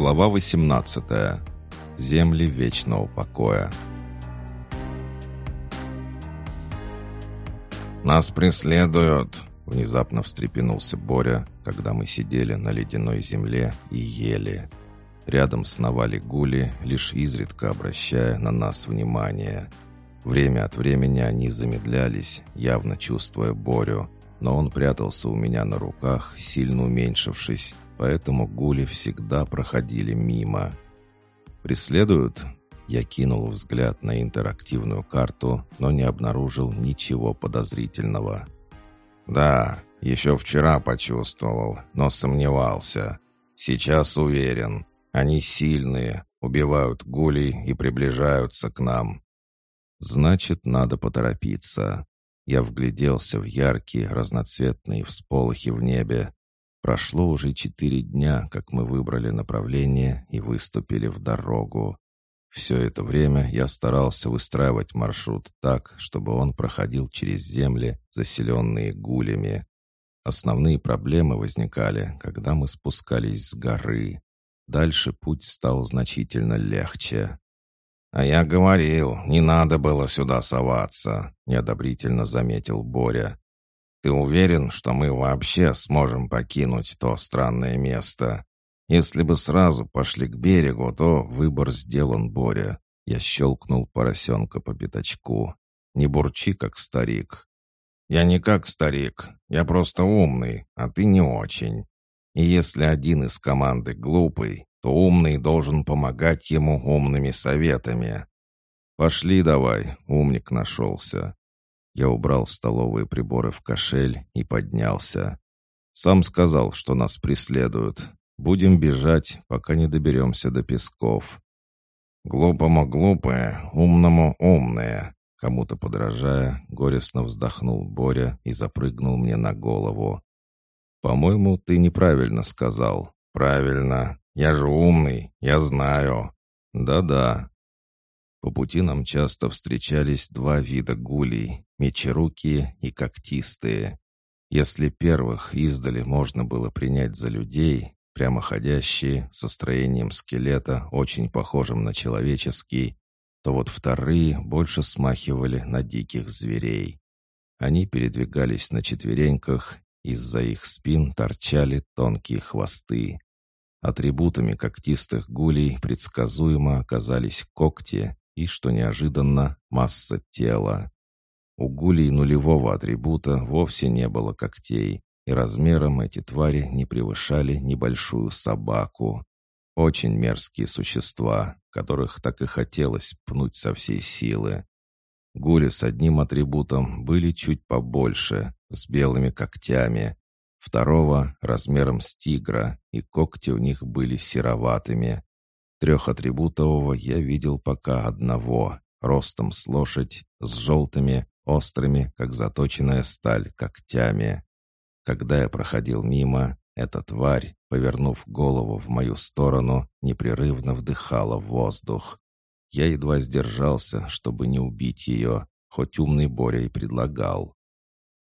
Глава 18. Земли вечного покоя. «Нас преследуют!» — внезапно встрепенулся Боря, когда мы сидели на ледяной земле и ели. Рядом сновали гули, лишь изредка обращая на нас внимание. Время от времени они замедлялись, явно чувствуя Борю, но он прятался у меня на руках, сильно уменьшившись, поэтому гули всегда проходили мимо. «Преследуют?» Я кинул взгляд на интерактивную карту, но не обнаружил ничего подозрительного. «Да, еще вчера почувствовал, но сомневался. Сейчас уверен. Они сильные, убивают гулей и приближаются к нам. Значит, надо поторопиться. Я вгляделся в яркие разноцветные всполохи в небе. Прошло уже четыре дня, как мы выбрали направление и выступили в дорогу. Все это время я старался выстраивать маршрут так, чтобы он проходил через земли, заселенные гулями. Основные проблемы возникали, когда мы спускались с горы. Дальше путь стал значительно легче. «А я говорил, не надо было сюда соваться», — неодобрительно заметил Боря. «Ты уверен, что мы вообще сможем покинуть то странное место? Если бы сразу пошли к берегу, то выбор сделан, Боря». Я щелкнул поросенка по пятачку. «Не бурчи, как старик». «Я не как старик. Я просто умный, а ты не очень. И если один из команды глупый, то умный должен помогать ему умными советами. «Пошли давай», — умник нашелся. Я убрал столовые приборы в кошель и поднялся. Сам сказал, что нас преследуют. Будем бежать, пока не доберемся до песков. «Глупому глупое, умному умное», Кому-то подражая, горестно вздохнул Боря и запрыгнул мне на голову. «По-моему, ты неправильно сказал». «Правильно. Я же умный, я знаю». «Да-да». По пути нам часто встречались два вида гулей — мечерукие и когтистые. Если первых издали можно было принять за людей, прямоходящие, со строением скелета, очень похожим на человеческий, то вот вторые больше смахивали на диких зверей. Они передвигались на четвереньках, из-за их спин торчали тонкие хвосты. Атрибутами когтистых гулей предсказуемо оказались когти и, что неожиданно, масса тела. У гулей нулевого атрибута вовсе не было когтей, и размером эти твари не превышали небольшую собаку. Очень мерзкие существа, которых так и хотелось пнуть со всей силы. Гули с одним атрибутом были чуть побольше, с белыми когтями, Второго размером с тигра, и когти у них были сероватыми. Трехатрибутового я видел пока одного, ростом с лошадь, с желтыми, острыми, как заточенная сталь, когтями. Когда я проходил мимо, эта тварь, повернув голову в мою сторону, непрерывно вдыхала воздух. Я едва сдержался, чтобы не убить ее, хоть умный Боря и предлагал.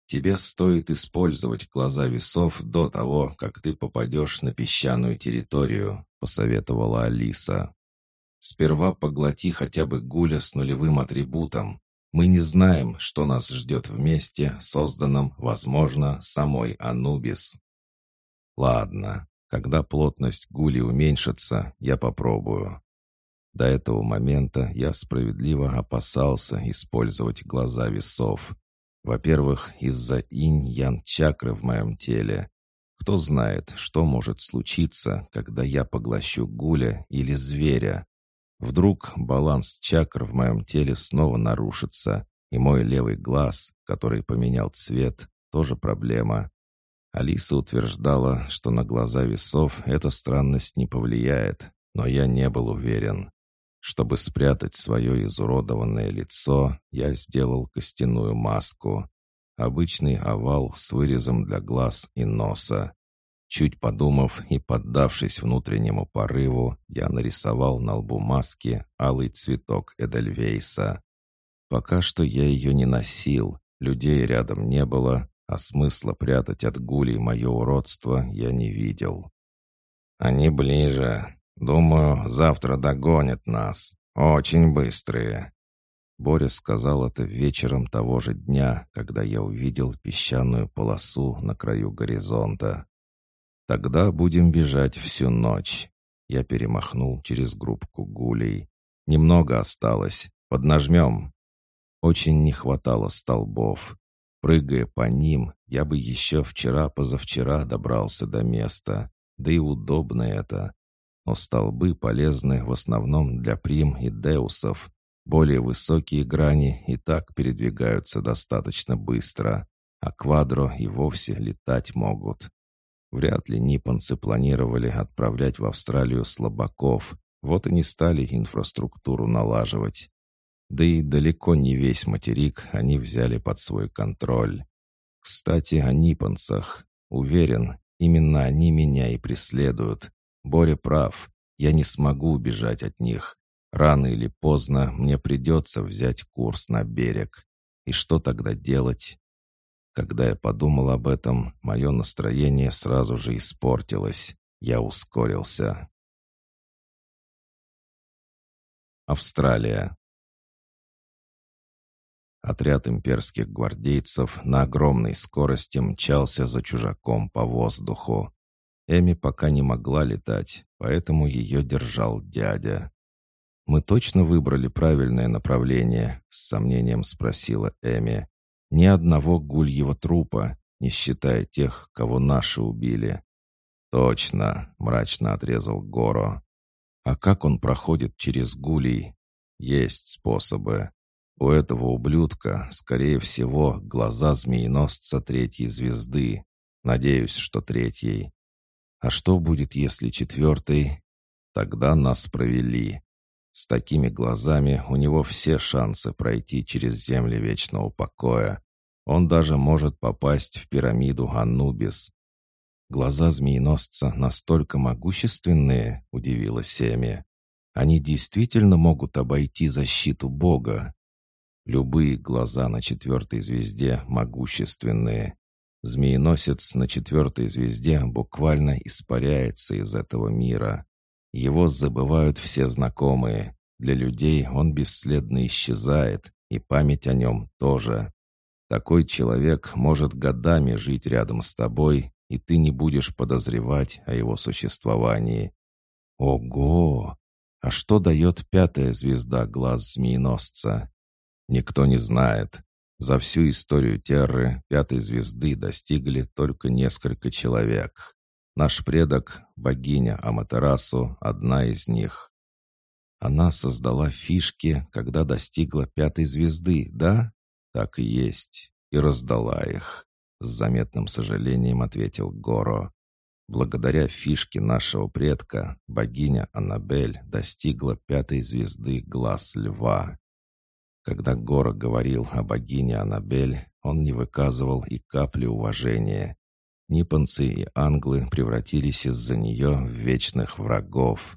Тебе стоит использовать глаза весов до того, как ты попадешь на песчаную территорию», — посоветовала Алиса. «Сперва поглоти хотя бы гуля с нулевым атрибутом. Мы не знаем, что нас ждет в месте, созданном, возможно, самой Анубис». «Ладно, когда плотность гули уменьшится, я попробую». До этого момента я справедливо опасался использовать глаза весов. Во-первых, из-за инь-ян-чакры в моем теле. Кто знает, что может случиться, когда я поглощу гуля или зверя. Вдруг баланс чакр в моем теле снова нарушится, и мой левый глаз, который поменял цвет, тоже проблема. Алиса утверждала, что на глаза весов эта странность не повлияет, но я не был уверен. Чтобы спрятать свое изуродованное лицо, я сделал костяную маску. Обычный овал с вырезом для глаз и носа. Чуть подумав и поддавшись внутреннему порыву, я нарисовал на лбу маски алый цветок Эдельвейса. Пока что я ее не носил, людей рядом не было, а смысла прятать от гулей мое уродство я не видел. «Они ближе», Думаю, завтра догонят нас. Очень быстрые». Боря сказал это вечером того же дня, когда я увидел песчаную полосу на краю горизонта. «Тогда будем бежать всю ночь». Я перемахнул через группку гулей. «Немного осталось. Поднажмем». Очень не хватало столбов. Прыгая по ним, я бы еще вчера-позавчера добрался до места. Да и удобно это. Но столбы полезны в основном для прим и деусов. Более высокие грани и так передвигаются достаточно быстро, а квадро и вовсе летать могут. Вряд ли ниппонцы планировали отправлять в Австралию слабаков, вот и не стали инфраструктуру налаживать. Да и далеко не весь материк они взяли под свой контроль. Кстати, о ниппонцах. Уверен, именно они меня и преследуют. Боря прав. Я не смогу убежать от них. Рано или поздно мне придется взять курс на берег. И что тогда делать? Когда я подумал об этом, мое настроение сразу же испортилось. Я ускорился. Австралия. Отряд имперских гвардейцев на огромной скорости мчался за чужаком по воздуху. Эми пока не могла летать, поэтому ее держал дядя. «Мы точно выбрали правильное направление?» — с сомнением спросила Эми. «Ни одного гульего трупа, не считая тех, кого наши убили». «Точно!» — мрачно отрезал Горо. «А как он проходит через гулей?» «Есть способы. У этого ублюдка, скорее всего, глаза змееносца третьей звезды. Надеюсь, что третьей. А что будет, если четвертый? Тогда нас провели. С такими глазами у него все шансы пройти через земли вечного покоя. Он даже может попасть в пирамиду Анубис. Глаза змееносца настолько могущественные, удивилась Семи. Они действительно могут обойти защиту Бога. Любые глаза на четвертой звезде могущественные. Змееносец на четвертой звезде буквально испаряется из этого мира. Его забывают все знакомые. Для людей он бесследно исчезает, и память о нем тоже. Такой человек может годами жить рядом с тобой, и ты не будешь подозревать о его существовании. Ого! А что дает пятая звезда глаз змееносца? Никто не знает. За всю историю Терры пятой звезды достигли только несколько человек. Наш предок, богиня Аматерасу, одна из них. Она создала фишки, когда достигла пятой звезды, да? Так и есть. И раздала их. С заметным сожалением ответил Горо. Благодаря фишке нашего предка, богиня Аннабель достигла пятой звезды глаз льва. Когда Гора говорил о богине Аннабель, он не выказывал и капли уважения. Ниппонцы и англы превратились из-за нее в вечных врагов.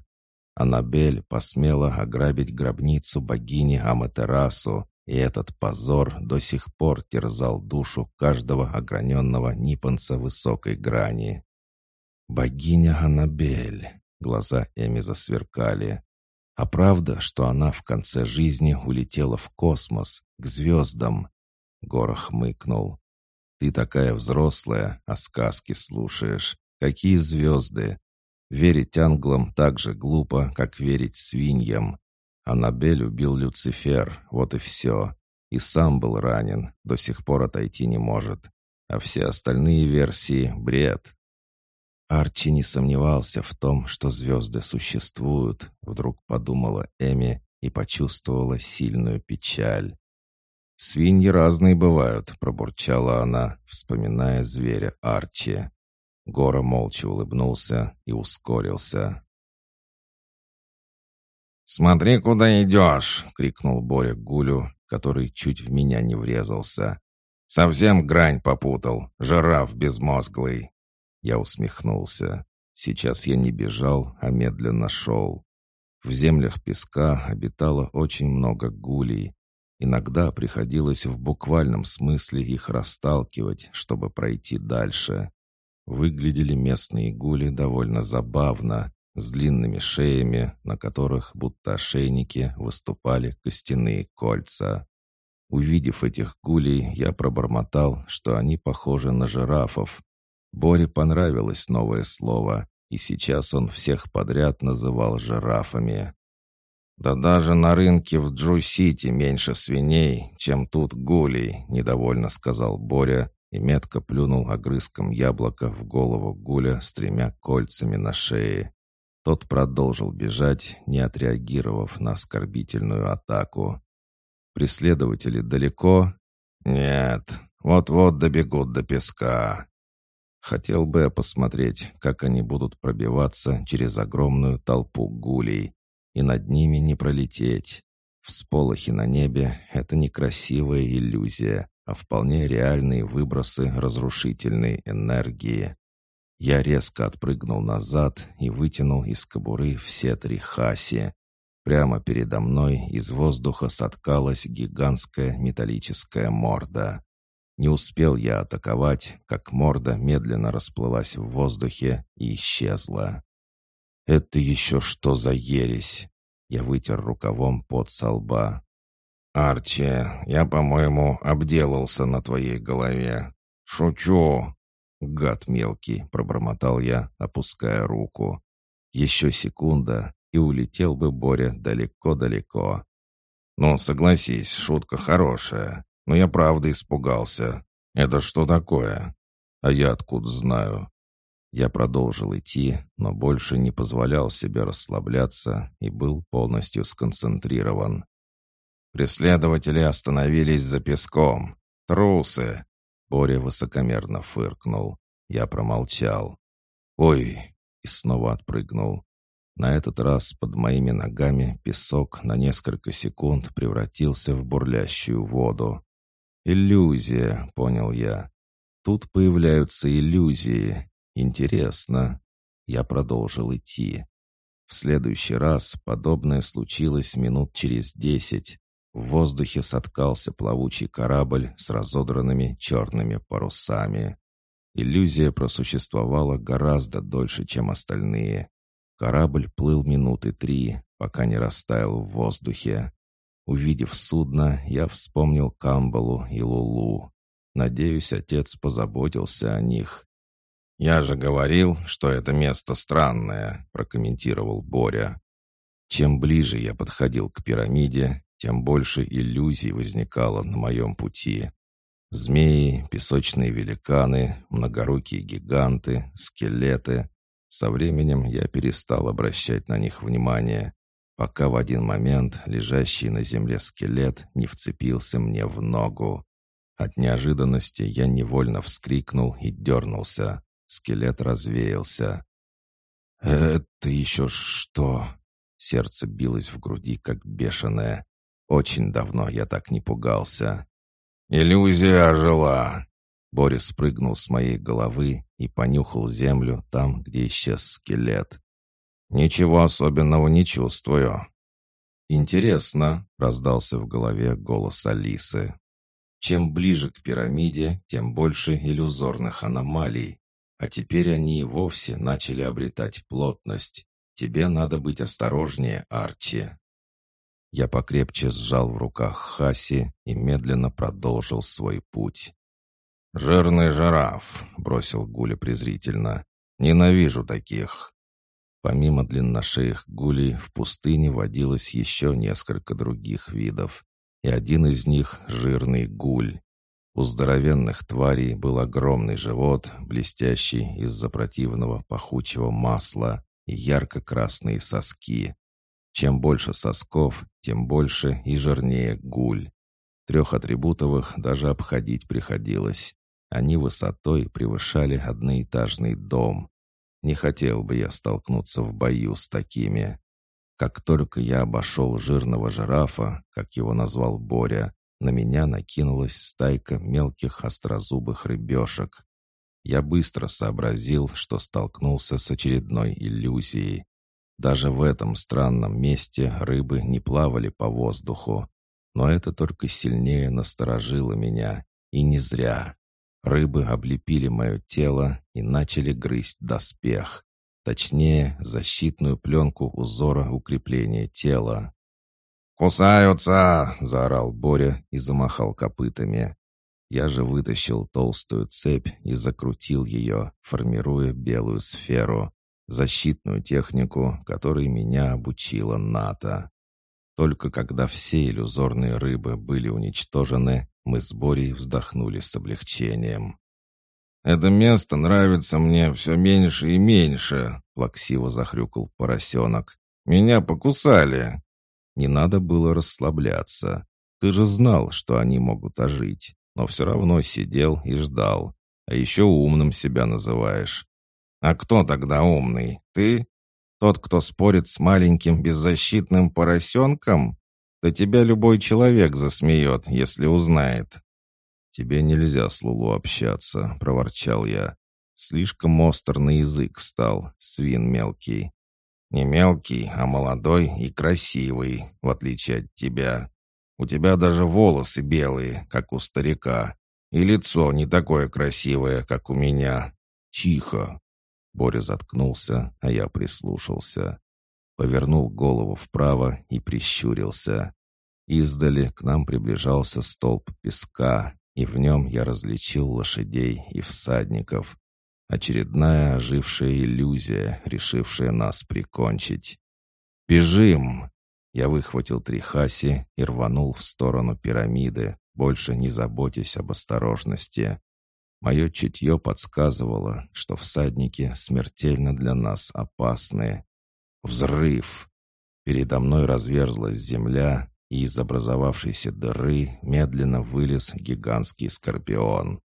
Аннабель посмела ограбить гробницу богини Аматерасу, и этот позор до сих пор терзал душу каждого ограненного ниппонца высокой грани. «Богиня Аннабель!» — глаза Эми засверкали. А правда, что она в конце жизни улетела в космос, к звездам?» Горох мыкнул. «Ты такая взрослая, а сказки слушаешь. Какие звезды? Верить англам так же глупо, как верить свиньям. Аннабель убил Люцифер, вот и все. И сам был ранен, до сих пор отойти не может. А все остальные версии — бред. Арчи не сомневался в том, что звезды существуют, вдруг подумала Эми и почувствовала сильную печаль. «Свиньи разные бывают», — пробурчала она, вспоминая зверя Арчи. Гора молча улыбнулся и ускорился. «Смотри, куда идешь!» — крикнул Боря Гулю, который чуть в меня не врезался. «Совсем грань попутал, жираф безмозглый!» Я усмехнулся. Сейчас я не бежал, а медленно шел. В землях песка обитало очень много гулей. Иногда приходилось в буквальном смысле их расталкивать, чтобы пройти дальше. Выглядели местные гули довольно забавно. С длинными шеями, на которых, будто ошейники, выступали костяные кольца. Увидев этих гулей, я пробормотал, что они похожи на жирафов. Боре понравилось новое слово, и сейчас он всех подряд называл жирафами. «Да даже на рынке в Джу-Сити меньше свиней, чем тут гулей», — недовольно сказал Боря и метко плюнул огрызком яблока в голову гуля с тремя кольцами на шее. Тот продолжил бежать, не отреагировав на оскорбительную атаку. «Преследователи далеко?» «Нет, вот-вот добегут до песка». Хотел бы я посмотреть, как они будут пробиваться через огромную толпу гулей и над ними не пролететь. Всполохи на небе — это не красивая иллюзия, а вполне реальные выбросы разрушительной энергии. Я резко отпрыгнул назад и вытянул из кобуры все три хаси. Прямо передо мной из воздуха соткалась гигантская металлическая морда. Не успел я атаковать, как морда медленно расплылась в воздухе и исчезла. «Это еще что за ересь?» Я вытер рукавом под со лба. «Арчи, я, по-моему, обделался на твоей голове. Шучу!» «Гад мелкий!» — пробормотал я, опуская руку. «Еще секунда, и улетел бы Боря далеко-далеко». «Ну, согласись, шутка хорошая, но я правда испугался. Это что такое?» «А я откуда знаю?» Я продолжил идти, но больше не позволял себе расслабляться и был полностью сконцентрирован. Преследователи остановились за песком. Трусы! Боря высокомерно фыркнул. Я промолчал. «Ой!» и снова отпрыгнул. На этот раз под моими ногами песок на несколько секунд превратился в бурлящую воду. «Иллюзия», — понял я. «Тут появляются иллюзии, Интересно. Я продолжил идти. В следующий раз подобное случилось минут через десять. В воздухе соткался плавучий корабль с разодранными черными парусами. Иллюзия просуществовала гораздо дольше, чем остальные. Корабль плыл минуты три, пока не растаял в воздухе. Увидев судно, я вспомнил Камбалу и Лулу. Надеюсь, отец позаботился о них. «Я же говорил, что это место странное», — прокомментировал Боря. Чем ближе я подходил к пирамиде, тем больше иллюзий возникало на моем пути. Змеи, песочные великаны, многорукие гиганты, скелеты. Со временем я перестал обращать на них внимание, пока в один момент лежащий на земле скелет не вцепился мне в ногу. От неожиданности я невольно вскрикнул и дернулся. Скелет развеялся. «Это еще что?» Сердце билось в груди, как бешеное. Очень давно я так не пугался. «Иллюзия ожила!» Борис спрыгнул с моей головы и понюхал землю там, где исчез скелет. «Ничего особенного не чувствую». «Интересно», — раздался в голове голос Алисы. «Чем ближе к пирамиде, тем больше иллюзорных аномалий. А теперь они и вовсе начали обретать плотность. Тебе надо быть осторожнее, Арчи. Я покрепче сжал в руках Хаси и медленно продолжил свой путь. «Жирный жираф», — бросил Гуля презрительно. «Ненавижу таких». Помимо длинношеих гулей, в пустыне водилось еще несколько других видов, и один из них — жирный гуль. У здоровенных тварей был огромный живот, блестящий из-за противного пахучего масла и ярко-красные соски. Чем больше сосков, тем больше и жирнее гуль. Трех атрибутовых даже обходить приходилось. Они высотой превышали одноэтажный дом. Не хотел бы я столкнуться в бою с такими. Как только я обошел жирного жирафа, как его назвал Боря, на меня накинулась стайка мелких острозубых рыбешек. Я быстро сообразил, что столкнулся с очередной иллюзией. Даже в этом странном месте рыбы не плавали по воздуху. Но это только сильнее насторожило меня. И не зря. Рыбы облепили мое тело и начали грызть доспех. точнее, защитную пленку узора укрепления тела. «Кусаются!» — заорал Боря и замахал копытами. Я же вытащил толстую цепь и закрутил ее, формируя белую сферу, защитную технику, которой меня обучила НАТО. Только когда все иллюзорные рыбы были уничтожены, мы с Борей вздохнули с облегчением. «Это место нравится мне все меньше и меньше», — плаксиво захрюкал поросенок. «Меня покусали». Не надо было расслабляться. Ты же знал, что они могут ожить но все равно сидел и ждал. А еще умным себя называешь. А кто тогда умный? Ты? Тот, кто спорит с маленьким беззащитным поросенком? Да тебя любой человек засмеет, если узнает. «Тебе нельзя с Лулу общаться», — проворчал я. «Слишком остр на язык стал, свин мелкий». «Не мелкий, а молодой и красивый, в отличие от тебя. У тебя даже волосы белые, как у старика, и лицо не такое красивое, как у меня. Тихо!» Боря заткнулся, а я прислушался. Повернул голову вправо и прищурился. Издали к нам приближался столб песка, и в нем я различил лошадей и всадников. Очередная ожившая иллюзия, решившая нас прикончить. «Бежим!» Я выхватил Трихаси и рванул в сторону пирамиды, больше не заботясь об осторожности. Мое чутье подсказывало, что всадники смертельно для нас опасны. Взрыв! Передо мной разверзлась земля, и из образовавшейся дыры медленно вылез гигантский скорпион.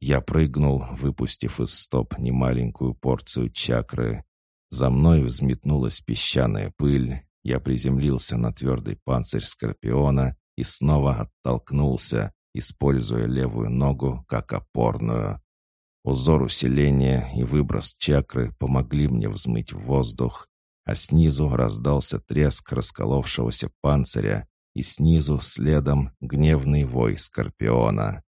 Я прыгнул, выпустив из стоп немаленькую порцию чакры. За мной взметнулась песчаная пыль, я приземлился на твердый панцирь скорпиона и снова оттолкнулся, используя левую ногу как опорную. Узор усиления и выброс чакры помогли мне взмыть в воздух, а снизу раздался треск расколовшегося панциря, и снизу следом гневный вой скорпиона.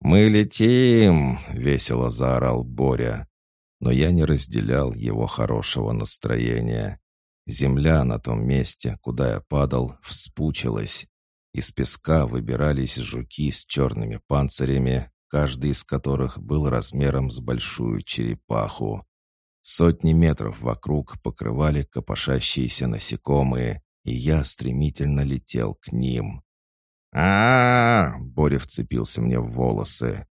«Мы летим!» — весело заорал Боря. Но я не разделял его хорошего настроения. Земля на том месте, куда я падал, вспучилась. Из песка выбирались жуки с черными панцирями, каждый из которых был размером с большую черепаху. Сотни метров вокруг покрывали копошащиеся насекомые, и я стремительно летел к ним. а, -а, -а Боря вцепился мне в волосы.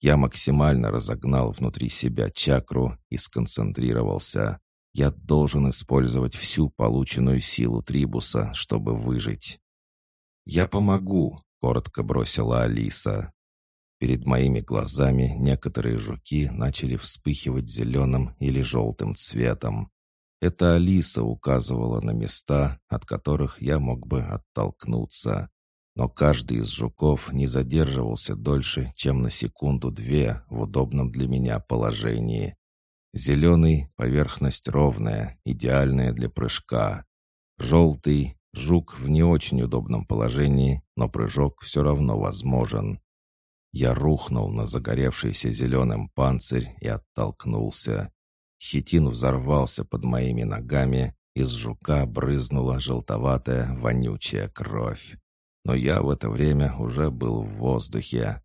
Я максимально разогнал внутри себя чакру и сконцентрировался. Я должен использовать всю полученную силу Трибуса, чтобы выжить. «Я помогу», — коротко бросила Алиса. Перед моими глазами некоторые жуки начали вспыхивать зеленым или желтым цветом. Это Алиса указывала на места, от которых я мог бы оттолкнуться. Но каждый из жуков не задерживался дольше, чем на секунду-две в удобном для меня положении. Зеленый — поверхность ровная, идеальная для прыжка. Желтый — жук в не очень удобном положении, но прыжок все равно возможен. Я рухнул на загоревшийся зеленым панцирь и оттолкнулся. Хитин взорвался под моими ногами, из жука брызнула желтоватая вонючая кровь. Но я в это время уже был в воздухе.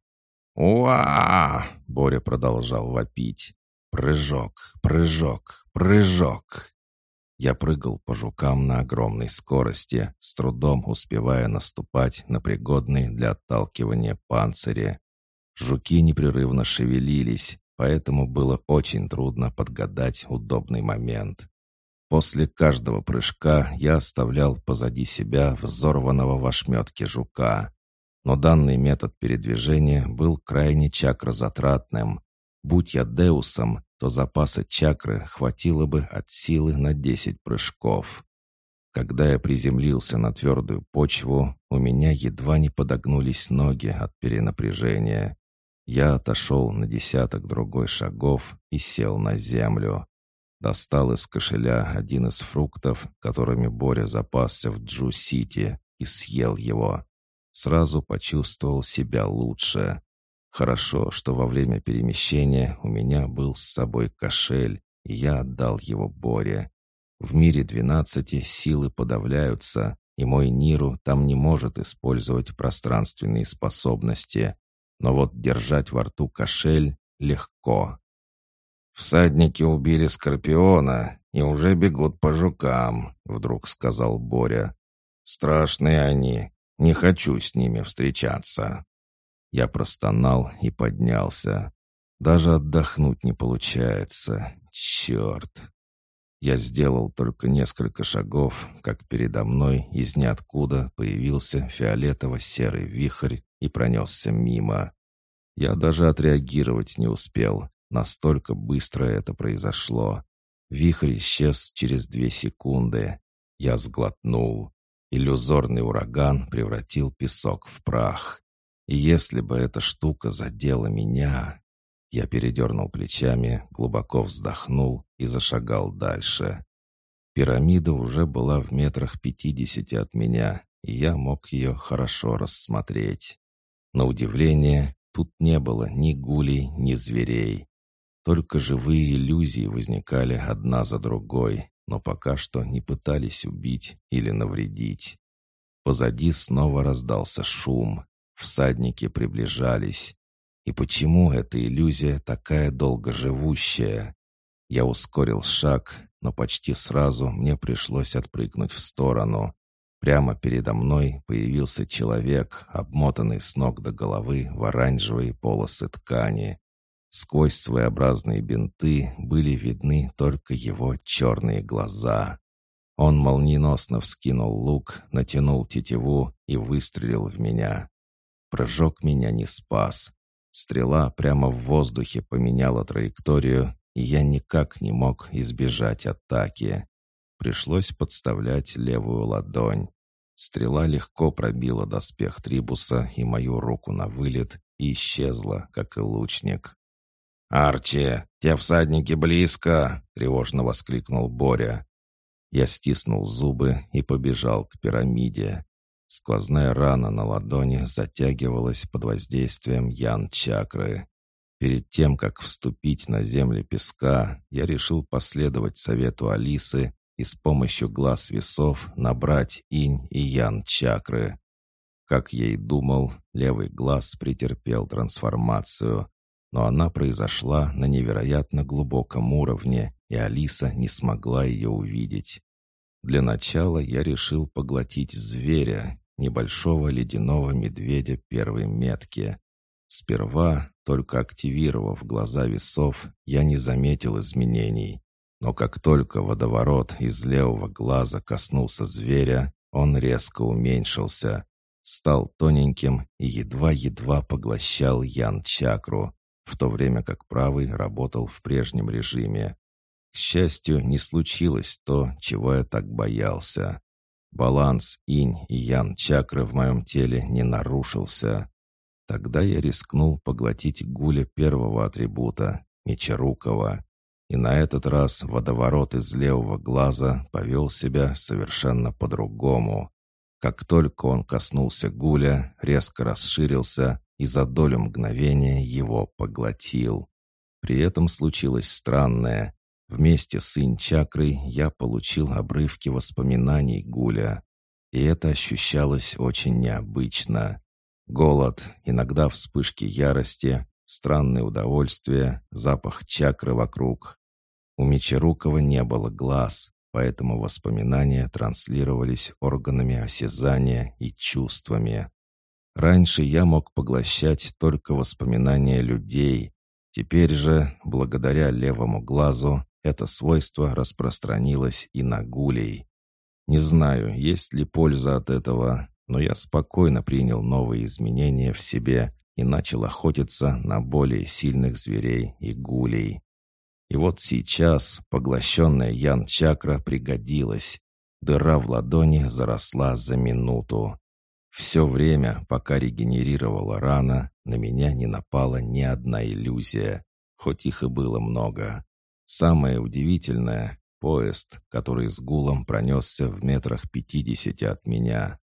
«Уа!» — Боря продолжал вопить. Прыжок, прыжок, прыжок. Я прыгал по жукам на огромной скорости, с трудом успевая наступать на пригодные для отталкивания панцири. Жуки непрерывно шевелились, поэтому было очень трудно подгадать удобный момент. После каждого прыжка я оставлял позади себя взорванного в ошметке жука. Но данный метод передвижения был крайне чакрозатратным, Будь я Деусом, то запаса чакры хватило бы от силы на десять прыжков. Когда я приземлился на твердую почву, у меня едва не подогнулись ноги от перенапряжения. Я отошел на десяток другой шагов и сел на землю. Достал из кошеля один из фруктов, которыми Боря запасся в Джу-Сити, и съел его. Сразу почувствовал себя лучше. Хорошо, что во время перемещения у меня был с собой кошель, и я отдал его Боре. В мире двенадцати силы подавляются, и мой Ниру там не может использовать пространственные способности. Но вот держать во рту кошель легко. «Всадники убили Скорпиона и уже бегут по жукам», — вдруг сказал Боря. «Страшные они. Не хочу с ними встречаться». Я простонал и поднялся. Даже отдохнуть не получается. Черт. Я сделал только несколько шагов, как передо мной из ниоткуда появился фиолетово-серый вихрь и пронесся мимо. Я даже отреагировать не успел. Настолько быстро это произошло. Вихрь исчез через две секунды. Я сглотнул. Иллюзорный ураган превратил песок в прах. Если бы эта штука задела меня... Я передернул плечами, глубоко вздохнул и зашагал дальше. Пирамида уже была в метрах пятидесяти от меня, и я мог ее хорошо рассмотреть. На удивление, тут не было ни гулей, ни зверей. Только живые иллюзии возникали одна за другой, но пока что не пытались убить или навредить. Позади снова раздался шум. Всадники приближались. И почему эта иллюзия такая долгоживущая? Я ускорил шаг, но почти сразу мне пришлось отпрыгнуть в сторону. Прямо передо мной появился человек, обмотанный с ног до головы в оранжевые полосы ткани. Сквозь своеобразные бинты были видны только его черные глаза. Он молниеносно вскинул лук, натянул тетиву и выстрелил в меня. Прыжок меня не спас. Стрела прямо в воздухе поменяла траекторию, и я никак не мог избежать атаки. Пришлось подставлять левую ладонь. Стрела легко пробила доспех Трибуса и мою руку на вылет и исчезла, как и лучник. «Арчи, те всадники близко!» — тревожно воскликнул Боря. Я стиснул зубы и побежал к пирамиде. Сквозная рана на ладони затягивалась под воздействием ян-чакры. Перед тем, как вступить на земли песка, я решил последовать совету Алисы и с помощью глаз весов набрать инь и ян-чакры. Как я и думал, левый глаз претерпел трансформацию, но она произошла на невероятно глубоком уровне, и Алиса не смогла ее увидеть. Для начала я решил поглотить зверя, небольшого ледяного медведя первой метки. Сперва, только активировав глаза весов, я не заметил изменений. Но как только водоворот из левого глаза коснулся зверя, он резко уменьшился, стал тоненьким и едва-едва поглощал ян-чакру, в то время как правый работал в прежнем режиме. К счастью, не случилось то, чего я так боялся. Баланс инь и ян чакры в моем теле не нарушился. Тогда я рискнул поглотить гуля первого атрибута, Мечерукова. И на этот раз водоворот из левого глаза повел себя совершенно по-другому. Как только он коснулся гуля, резко расширился и за долю мгновения его поглотил. При этом случилось странное. Вместе с инь-чакрой я получил обрывки воспоминаний Гуля. И это ощущалось очень необычно. Голод, иногда вспышки ярости, странное удовольствие, запах чакры вокруг. У Мечерукова не было глаз, поэтому воспоминания транслировались органами осязания и чувствами. Раньше я мог поглощать только воспоминания людей. Теперь же, благодаря левому глазу, это свойство распространилось и на гулей. Не знаю, есть ли польза от этого, но я спокойно принял новые изменения в себе и начал охотиться на более сильных зверей и гулей. И вот сейчас поглощенная ян-чакра пригодилась. Дыра в ладони заросла за минуту. Все время, пока регенерировала рана, на меня не напала ни одна иллюзия, хоть их и было много. Самое удивительное — поезд, который с гулом пронесся в метрах пятидесяти от меня.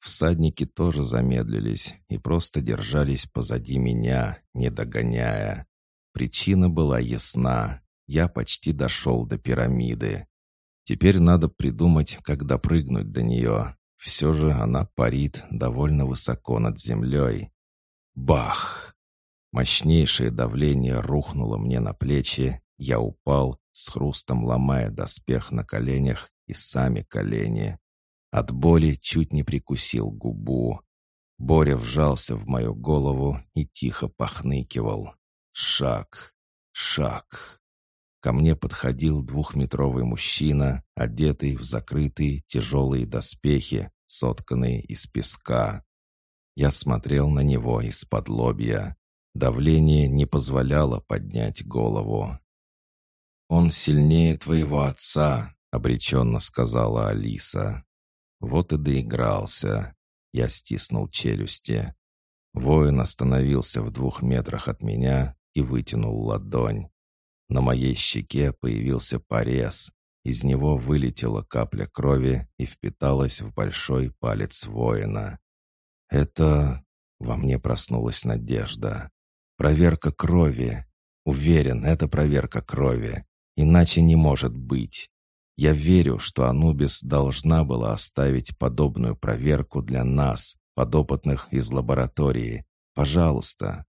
Всадники тоже замедлились и просто держались позади меня, не догоняя. Причина была ясна. я почти дошел до пирамиды. Теперь надо придумать, как допрыгнуть до нее. Все же она парит довольно высоко над землей. Бах! Мощнейшее давление рухнуло мне на плечи. Я упал, с хрустом ломая доспех на коленях и сами колени. От боли чуть не прикусил губу. Боря вжался в мою голову и тихо похныкивал. Шаг, шаг. Ко мне подходил двухметровый мужчина, одетый в закрытые тяжелые доспехи, сотканные из песка. Я смотрел на него из-под лобья. Давление не позволяло поднять голову. «Он сильнее твоего отца», — обреченно сказала Алиса. Вот и доигрался. Я стиснул челюсти. Воин остановился в двух метрах от меня и вытянул ладонь. На моей щеке появился порез. Из него вылетела капля крови и впиталась в большой палец воина. Это... Во мне проснулась надежда. Проверка крови. Уверен, это проверка крови. Иначе не может быть. Я верю, что Анубис должна была оставить подобную проверку для нас, подопытных из лаборатории. Пожалуйста.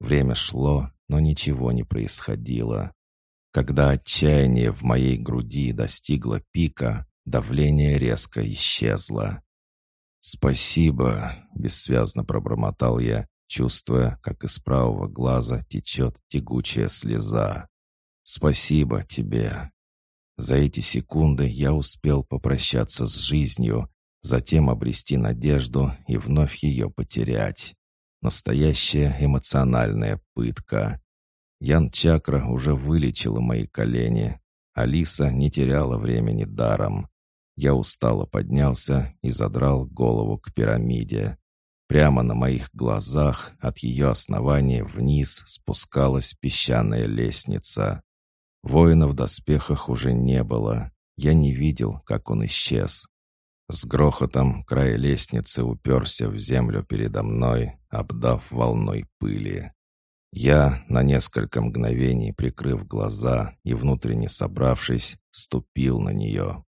Время шло, но ничего не происходило. Когда отчаяние в моей груди достигло пика, давление резко исчезло. «Спасибо», — бессвязно пробормотал я, чувствуя, как из правого глаза течет тягучая слеза. «Спасибо тебе». За эти секунды я успел попрощаться с жизнью, затем обрести надежду и вновь ее потерять. Настоящая эмоциональная пытка. Ян Чакра уже вылечила мои колени. Алиса не теряла времени даром. Я устало поднялся и задрал голову к пирамиде. Прямо на моих глазах от ее основания вниз спускалась песчаная лестница. Воина в доспехах уже не было. Я не видел, как он исчез. С грохотом край лестницы уперся в землю передо мной, обдав волной пыли. Я, на несколько мгновений прикрыв глаза и внутренне собравшись, ступил на нее,